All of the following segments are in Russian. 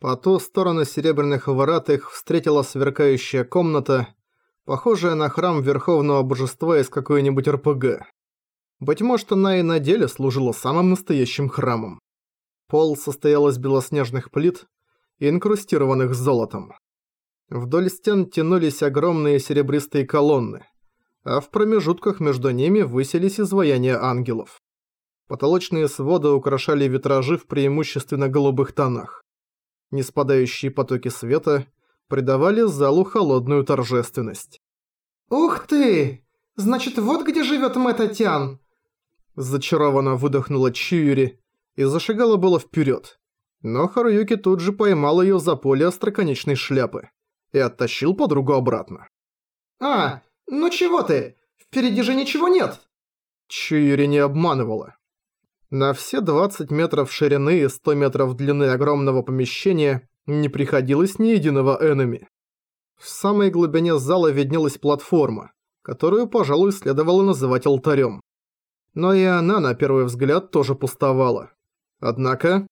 По ту сторону серебряных ворот их встретила сверкающая комната, похожая на храм Верховного Божества из какой-нибудь РПГ. Быть может, она и на деле служила самым настоящим храмом. Пол состоял из белоснежных плит, инкрустированных золотом. Вдоль стен тянулись огромные серебристые колонны, а в промежутках между ними высились изваяния ангелов. Потолочные своды украшали витражи в преимущественно голубых тонах неспадающие потоки света придавали залу холодную торжественность. «Ух ты! Значит, вот где живет Мэтатян!» Зачарованно выдохнула Чиюри и зашагала было вперед. Но Харуюки тут же поймал ее за поле остроконечной шляпы и оттащил подругу обратно. «А, ну чего ты? Впереди же ничего нет!» Чиюри не обманывала. На все 20 метров ширины и 100 метров длины огромного помещения не приходилось ни единого энеми. В самой глубине зала виднелась платформа, которую, пожалуй, следовало называть алтарем. Но и она, на первый взгляд, тоже пустовала. Однако...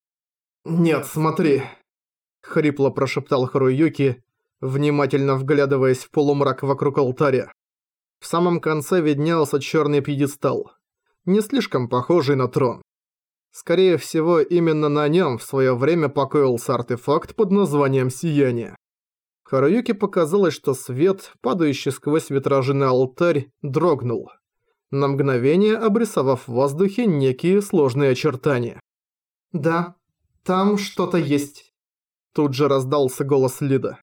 «Нет, смотри!» — хрипло прошептал Харуюки, внимательно вглядываясь в полумрак вокруг алтаря. В самом конце виднелся черный пьедестал, не слишком похожий на трон. Скорее всего, именно на нем в свое время покоился артефакт под названием «Сияние». Харуюке показалось, что свет, падающий сквозь витражи на алтарь, дрогнул, на мгновение обрисовав в воздухе некие сложные очертания. «Да, там что-то есть», – тут же раздался голос Лида.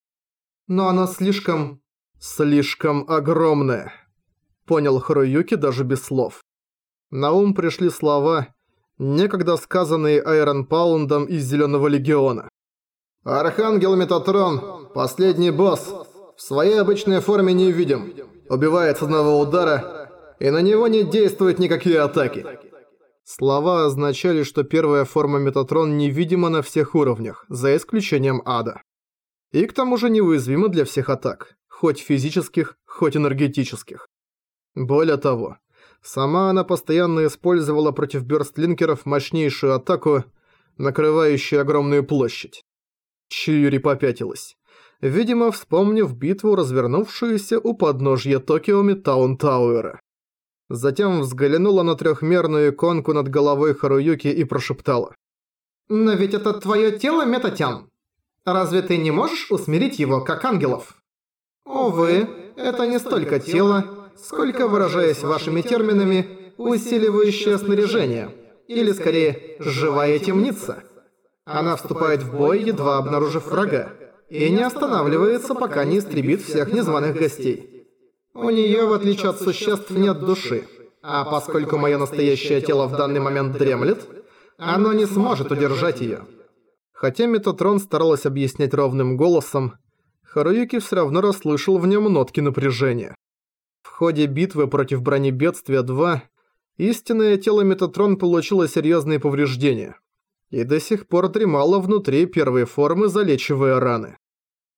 «Но оно слишком...» «Слишком огромное», – понял Харуюки даже без слов. На ум пришли слова некогда сказанные Айрон Паундом из Зеленого Легиона. «Архангел Метатрон, последний босс, в своей обычной форме не видим, убивает с одного удара, и на него не действуют никакие атаки». Слова означали, что первая форма Метатрон невидима на всех уровнях, за исключением ада. И к тому же неуязвима для всех атак, хоть физических, хоть энергетических. Более того, Сама она постоянно использовала против бёрстлинкеров мощнейшую атаку, накрывающую огромную площадь. Чиури попятилась, видимо, вспомнив битву, развернувшуюся у подножья Токио Метаун Тауэра. Затем взглянула на трехмерную иконку над головой Харуюки и прошептала. «Но ведь это твое тело, Метатян. Разве ты не можешь усмирить его, как ангелов?» «Увы, это не столько тело, сколько, выражаясь вашими терминами, усиливающее снаряжение, или скорее, живая темница. Она вступает в бой, едва обнаружив врага, и не останавливается, пока не истребит всех незваных гостей. У нее, в отличие от существ, нет души, а поскольку мое настоящее тело в данный момент дремлет, оно не сможет удержать ее. Хотя Метатрон старалась объяснять ровным голосом, Харуюки все равно расслышал в нем нотки напряжения ходе битвы против бронебедствия-2 истинное тело Метатрон получило серьезные повреждения и до сих пор дремало внутри первой формы, залечивая раны.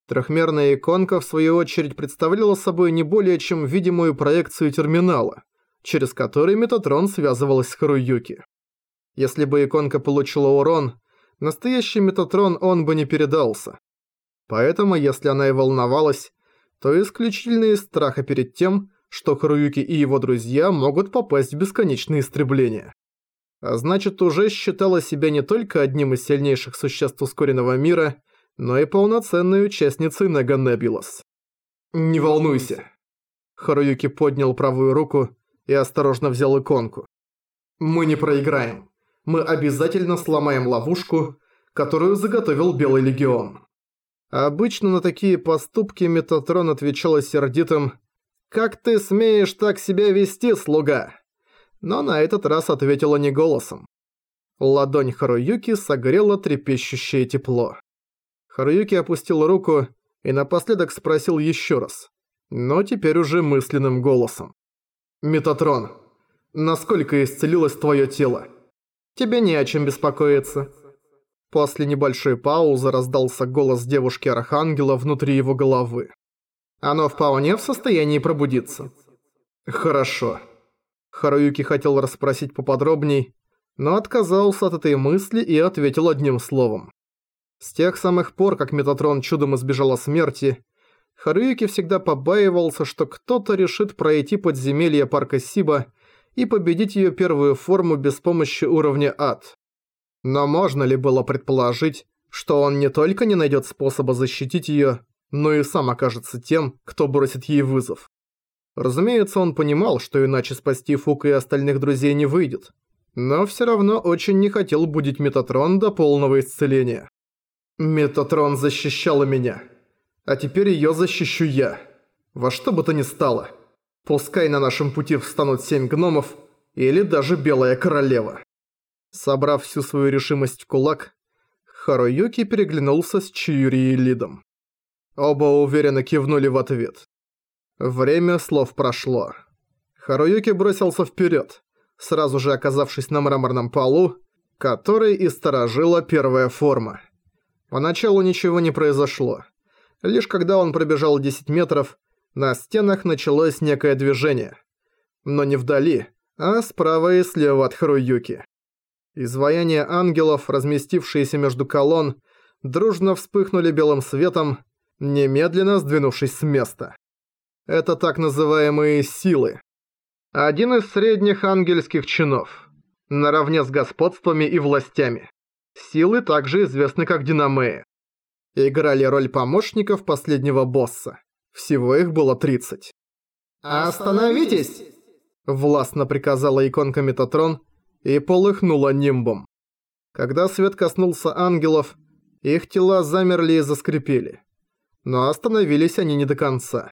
Трехмерная иконка, в свою очередь, представляла собой не более чем видимую проекцию терминала, через который Метатрон связывалась с Харуюки. Если бы иконка получила урон, настоящий Метатрон он бы не передался. Поэтому, если она и волновалась, то исключительно из страха перед тем, что Харуюки и его друзья могут попасть в бесконечное истребление. А значит, уже считала себя не только одним из сильнейших существ ускоренного мира, но и полноценной участницей Нега Небулас. «Не волнуйся». Харуюки поднял правую руку и осторожно взял иконку. «Мы не проиграем. Мы обязательно сломаем ловушку, которую заготовил Белый Легион». Обычно на такие поступки Метатрон отвечала сердитым «Как ты смеешь так себя вести, слуга?» Но на этот раз ответила не голосом. Ладонь Харуюки согрела трепещущее тепло. Харуюки опустил руку и напоследок спросил еще раз, но теперь уже мысленным голосом. «Метатрон, насколько исцелилось твое тело?» «Тебе не о чем беспокоиться». После небольшой паузы раздался голос девушки-архангела внутри его головы. Оно вполне в состоянии пробудиться. Хорошо. Харуюки хотел расспросить поподробней, но отказался от этой мысли и ответил одним словом. С тех самых пор, как Метатрон чудом избежала смерти, Харуюки всегда побаивался, что кто-то решит пройти подземелье парка Сиба и победить ее первую форму без помощи уровня ад. Но можно ли было предположить, что он не только не найдет способа защитить ее, но и сам окажется тем, кто бросит ей вызов? Разумеется, он понимал, что иначе спасти Фука и остальных друзей не выйдет, но все равно очень не хотел будить Метатрон до полного исцеления. Метатрон защищала меня. А теперь её защищу я. Во что бы то ни стало. Пускай на нашем пути встанут семь гномов или даже Белая Королева. Собрав всю свою решимость в кулак, Харуюки переглянулся с Чиюри и Лидом. Оба уверенно кивнули в ответ. Время слов прошло. Харуюки бросился вперед, сразу же оказавшись на мраморном полу, который и сторожила первая форма. Поначалу ничего не произошло. Лишь когда он пробежал 10 метров, на стенах началось некое движение. Но не вдали, а справа и слева от Харуюки. Изваяния ангелов, разместившиеся между колонн, дружно вспыхнули белым светом, немедленно сдвинувшись с места. Это так называемые «силы». Один из средних ангельских чинов, наравне с господствами и властями. Силы также известны как динамеи играли роль помощников последнего босса. Всего их было 30. «Остановитесь!» Властно приказала иконка Метатрон и полыхнула нимбом. Когда свет коснулся ангелов, их тела замерли и заскрипели. Но остановились они не до конца.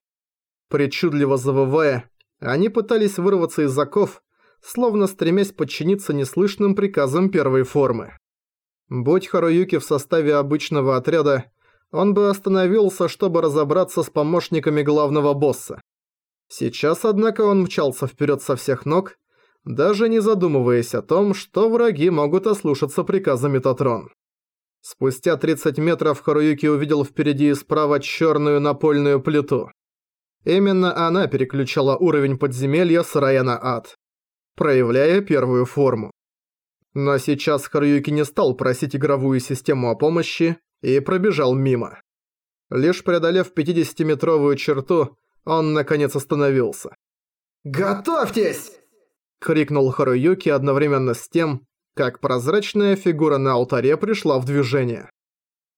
Причудливо завывая, они пытались вырваться из оков, словно стремясь подчиниться неслышным приказам первой формы. Будь Харуюки в составе обычного отряда, он бы остановился, чтобы разобраться с помощниками главного босса. Сейчас, однако, он мчался вперед со всех ног, даже не задумываясь о том, что враги могут ослушаться приказа Метатрон. Спустя 30 метров Харуюки увидел впереди и справа черную напольную плиту. Именно она переключала уровень подземелья с рая на ад, проявляя первую форму. Но сейчас Харуюки не стал просить игровую систему о помощи, и пробежал мимо. Лишь преодолев 50-метровую черту, он наконец остановился. «Готовьтесь!» — крикнул Харуюки одновременно с тем, как прозрачная фигура на алтаре пришла в движение.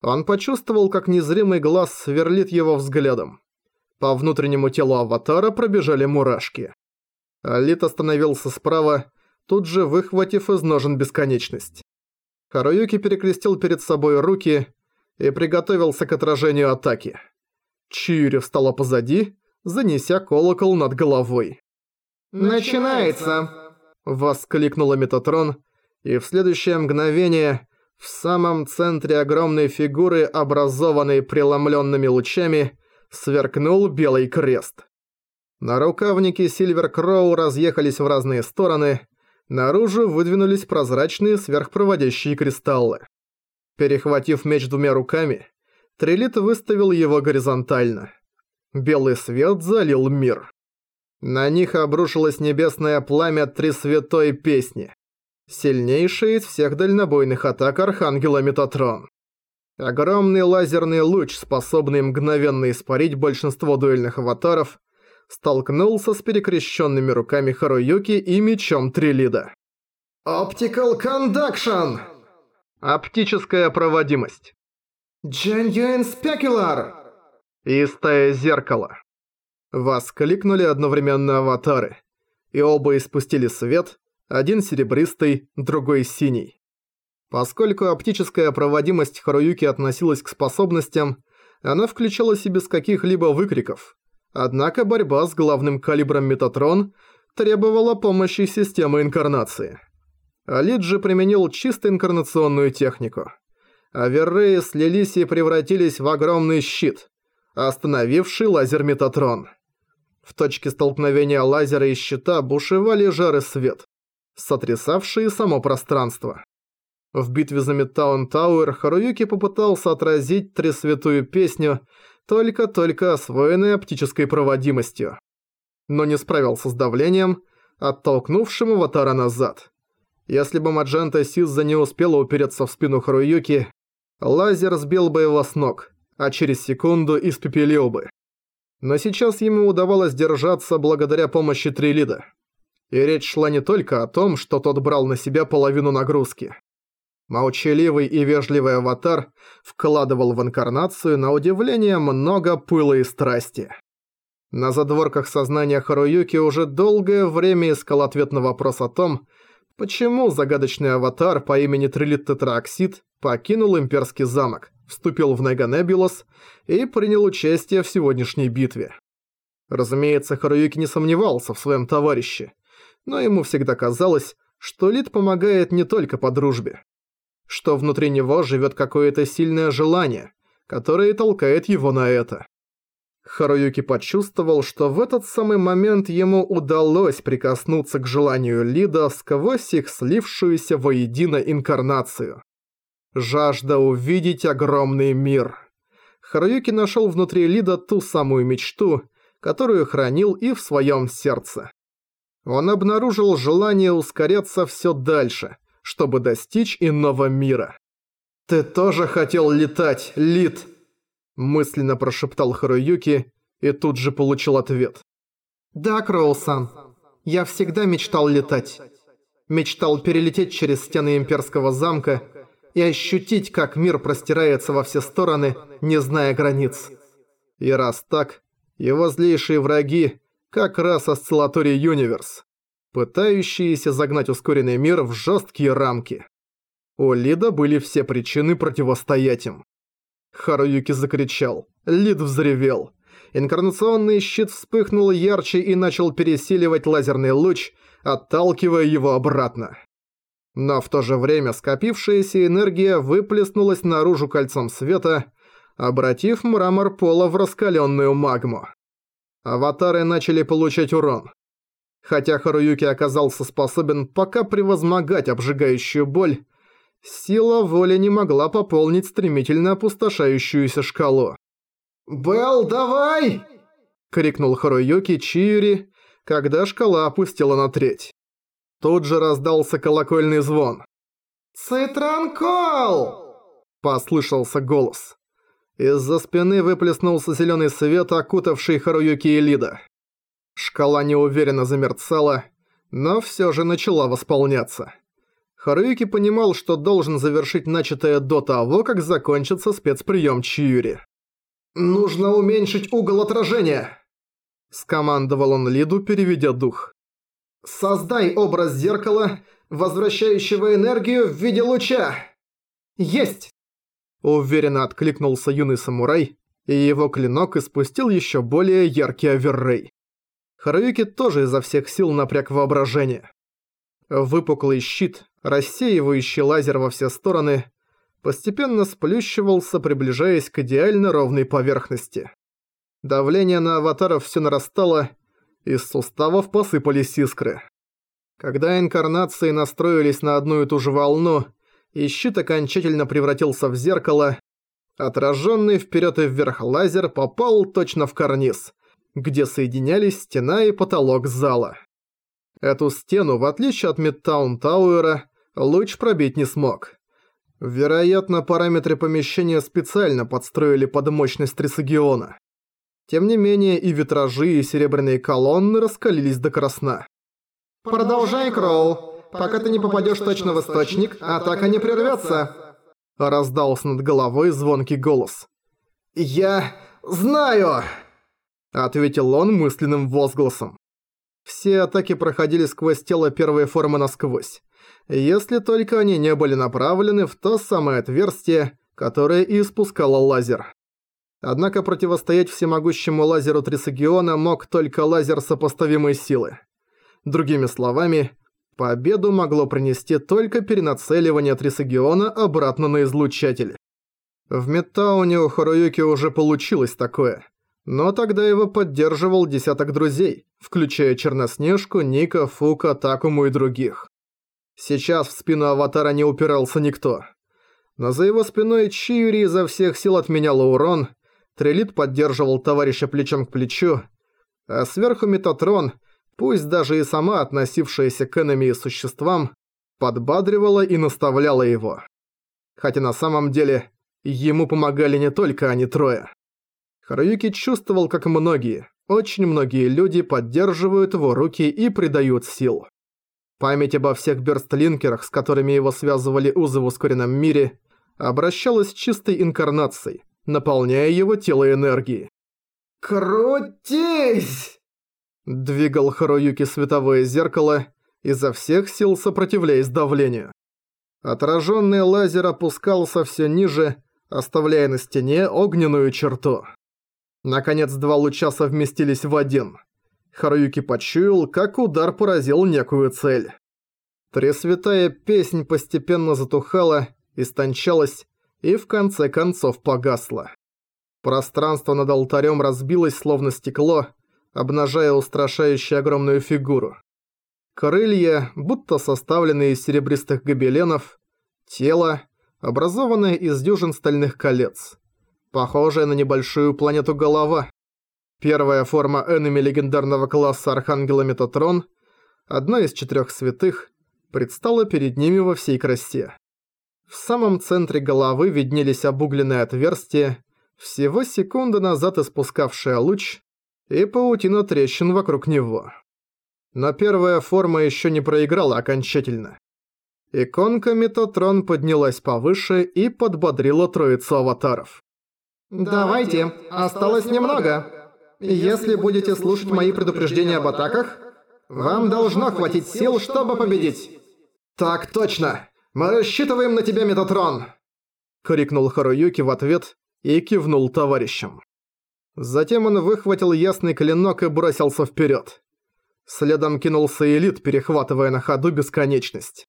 Он почувствовал, как незримый глаз сверлит его взглядом. По внутреннему телу аватара пробежали мурашки. Алит остановился справа, тут же выхватив из ножен бесконечность. Харуюки перекрестил перед собой руки и приготовился к отражению атаки. Чиури встала позади, занеся колокол над головой. «Начинается!» – воскликнула Метатрон, и в следующее мгновение в самом центре огромной фигуры, образованной преломленными лучами, сверкнул белый крест. На рукавнике Сильвер Кроу разъехались в разные стороны, наружу выдвинулись прозрачные сверхпроводящие кристаллы. Перехватив меч двумя руками, Трилит выставил его горизонтально. Белый свет залил мир. На них обрушилось небесное пламя Три Святой Песни. Сильнейший из всех дальнобойных атак Архангела Метатрон. Огромный лазерный луч, способный мгновенно испарить большинство дуэльных аватаров, столкнулся с перекрещенными руками Харуюки и мечом Трилида. «Optical Conduction!» Оптическая проводимость. Genuine Specular. Истое зеркало. Воскликнули одновременно аватары. И оба испустили свет, один серебристый, другой синий. Поскольку оптическая проводимость Харуюки относилась к способностям, она включалась и без каких-либо выкриков. Однако борьба с главным калибром Метатрон требовала помощи системы инкарнации. Алиджи применил чисто инкарнационную технику. Аверреи слились и превратились в огромный щит, остановивший лазер Метатрон. В точке столкновения лазера и щита бушевали жар и свет, сотрясавшие само пространство. В битве за Мидтаун Тауэр Харуюки попытался отразить Трисвятую Песню, только-только освоенной оптической проводимостью. Но не справился с давлением, оттолкнувшим аватара назад. Если бы Маджента Сизза не успела упереться в спину Харуюки, Лазер сбил бы его с ног, а через секунду испепелил бы. Но сейчас ему удавалось держаться благодаря помощи Трилида. И речь шла не только о том, что тот брал на себя половину нагрузки. Молчаливый и вежливый аватар вкладывал в инкарнацию на удивление много пыла и страсти. На задворках сознания Харуюки уже долгое время искал ответ на вопрос о том, почему загадочный аватар по имени Трилит Тетраоксид покинул имперский замок, вступил в Неганебулос и принял участие в сегодняшней битве. Разумеется, Харуюки не сомневался в своем товарище, но ему всегда казалось, что Лид помогает не только по дружбе что внутри него живет какое-то сильное желание, которое толкает его на это. Харуюки почувствовал, что в этот самый момент ему удалось прикоснуться к желанию Лида сквозь их слившуюся воедино инкарнацию. Жажда увидеть огромный мир. Харуюки нашел внутри Лида ту самую мечту, которую хранил и в своем сердце. Он обнаружил желание ускоряться все дальше – чтобы достичь иного мира. «Ты тоже хотел летать, Лит!» мысленно прошептал Харуюки и тут же получил ответ. «Да, Кроусан, я всегда мечтал летать. Мечтал перелететь через стены имперского замка и ощутить, как мир простирается во все стороны, не зная границ. И раз так, его злейшие враги как раз осциллаторий Юниверс пытающиеся загнать ускоренный мир в жесткие рамки. У Лида были все причины противостоять им. Харуюки закричал. Лид взревел. Инкарнационный щит вспыхнул ярче и начал пересиливать лазерный луч, отталкивая его обратно. Но в то же время скопившаяся энергия выплеснулась наружу кольцом света, обратив мрамор пола в раскаленную магму. Аватары начали получать урон. Хотя Харуюки оказался способен пока превозмогать обжигающую боль, сила воли не могла пополнить стремительно опустошающуюся шкалу. «Белл, давай!» — крикнул Харуюки Чиури, когда шкала опустила на треть. Тут же раздался колокольный звон. «Цитранкол!» — послышался голос. Из-за спины выплеснулся зеленый свет, окутавший Харуюки и Лида. Шкала неуверенно замерцала, но все же начала восполняться. Харуюки понимал, что должен завершить начатое до того, как закончится спецприем Чиюри. «Нужно уменьшить угол отражения!» Скомандовал он Лиду, переведя дух. «Создай образ зеркала, возвращающего энергию в виде луча!» «Есть!» Уверенно откликнулся юный самурай, и его клинок испустил еще более яркий оверрей. Харуюки тоже изо всех сил напряг воображение. Выпуклый щит, рассеивающий лазер во все стороны, постепенно сплющивался, приближаясь к идеально ровной поверхности. Давление на аватаров все нарастало, из суставов посыпались искры. Когда инкарнации настроились на одну и ту же волну, и щит окончательно превратился в зеркало, отраженный вперед и вверх лазер попал точно в карниз, где соединялись стена и потолок зала. Эту стену, в отличие от Мидтаун Тауэра, луч пробить не смог. Вероятно, параметры помещения специально подстроили под мощность Трисагиона. Тем не менее, и витражи, и серебряные колонны раскалились до красна. «Продолжай, Кроу, пока ты не попадешь точно в источник, атака не прервется. Раздался над головой звонкий голос. «Я знаю!» ответил он мысленным возгласом. Все атаки проходили сквозь тело первой формы насквозь, если только они не были направлены в то самое отверстие, которое и испускало лазер. Однако противостоять всемогущему лазеру Трисагиона мог только лазер сопоставимой силы. Другими словами, победу могло принести только перенацеливание Трисагиона обратно на излучатель. В Метауне у Харуюки уже получилось такое – но тогда его поддерживал десяток друзей, включая Черноснежку, Ника, Фука, Такуму и других. Сейчас в спину Аватара не упирался никто. Но за его спиной Чиури изо всех сил отменяла урон, Трелит поддерживал товарища плечом к плечу, а сверху Метатрон, пусть даже и сама относившаяся к энеми существам, подбадривала и наставляла его. Хотя на самом деле Ему помогали не только они трое. Харуюки чувствовал, как многие, очень многие люди поддерживают его руки и придают сил. Память обо всех бёрстлинкерах, с которыми его связывали узы в ускоренном мире, обращалась чистой инкарнацией, наполняя его тело энергией. «Крутись!» Двигал Харуюки световое зеркало, изо всех сил сопротивляясь давлению. Отраженный лазер опускался все ниже, оставляя на стене огненную черту. Наконец два луча совместились в один. Харуюки почуял, как удар поразил некую цель. Тресвятая песнь постепенно затухала, истончалась и в конце концов погасла. Пространство над алтарем разбилось словно стекло, обнажая устрашающую огромную фигуру. Крылья, будто составленные из серебристых гобеленов, тело, образованное из дюжин стальных колец, похожая на небольшую планету голова. Первая форма энеми легендарного класса Архангела Метатрон, одна из четырех святых, предстала перед ними во всей красе. В самом центре головы виднелись обугленные отверстия, всего секунды назад испускавшая луч, и паутина трещин вокруг него. Но первая форма еще не проиграла окончательно. Иконка Метатрон поднялась повыше и подбодрила троицу аватаров. «Давайте, осталось немного. Если будете слушать мои предупреждения об атаках, вам должно хватить сил, чтобы победить». «Так точно! Мы рассчитываем на тебя, Метатрон!» Крикнул Харуюки в ответ и кивнул товарищам. Затем он выхватил ясный клинок и бросился вперед. Следом кинулся Элит, перехватывая на ходу бесконечность.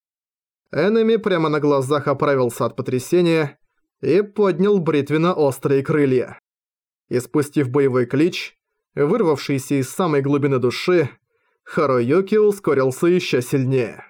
Энеми прямо на глазах оправился от потрясения и поднял бритвенно-острые крылья. Испустив боевой клич, вырвавшийся из самой глубины души, Харуюки ускорился еще сильнее.